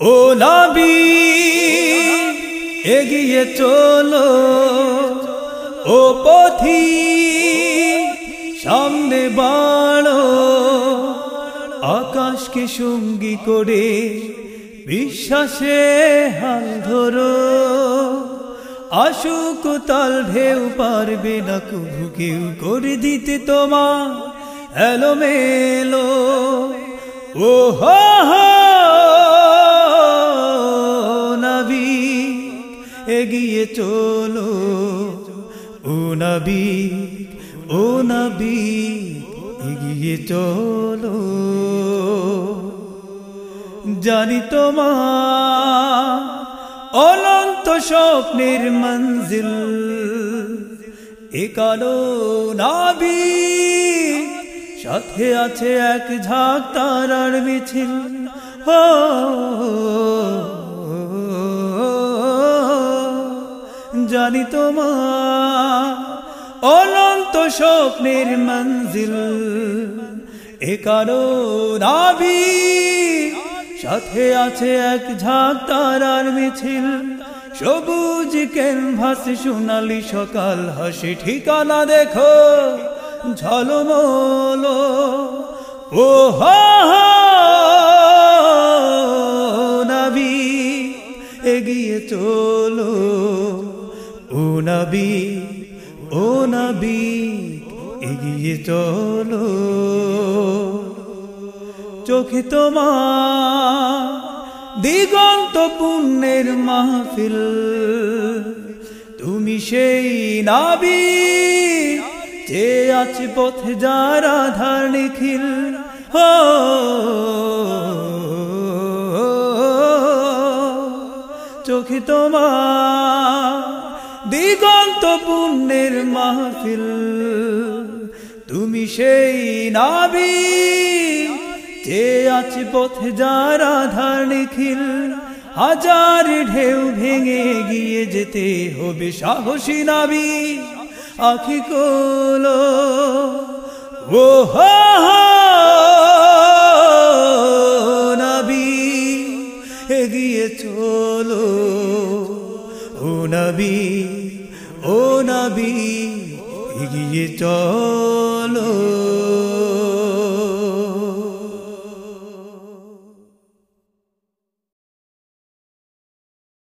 ও নাবি, এগিয়ে চলো। ও পথি, সামনে বাড়ো। আকাশকে সঙ্গী করে বিশ্বাসে হাল ধরো। আশুক তাল ঢেউ, পারবে না কবু কেউ করে দিতে তোমার এলোমেলো। ও হো এগিয়ে চলো। ও নবী ও নবী, এগিয়ে চলো। জানি তোমার অনন্ত স্বপ্নের মঞ্জিল একালো কালো নাবি সাথে আছে এক ঝাঁক তারার মিছিল। হো জানি তোমার অনন্ত স্বপ্নের মঞ্জিল। এ কালো নাবি সাথে আছে এক ঝাঁক তারার মিছিল। সবুজ ক্যানভাস সোনালি সকাল হাসি ঠিকানা দেখো, ঝলমলো। ও হা এগিয়ে চলো। নবী, ও নবী, এগিয়ে চলো। চোখে তোমার দিগন্ত পুণ্যের মাহফিল, তুমি সেই নাবি যে আছে পথে যার আধার নিখিল। হো চোখে তোমার দিগন্ত পুণ্যের মাহফিল। তুমি সেই নাবি যে আছে পথে যার আধার নিখিল। হাজার ঢেউ ভেঙে গিয়ে যেতে হবে সাহসী নাবি। আখি কোলো ও নাবি, এগিয়ে চলো, ও নবী। ও নাবি এগিয়ে চলো।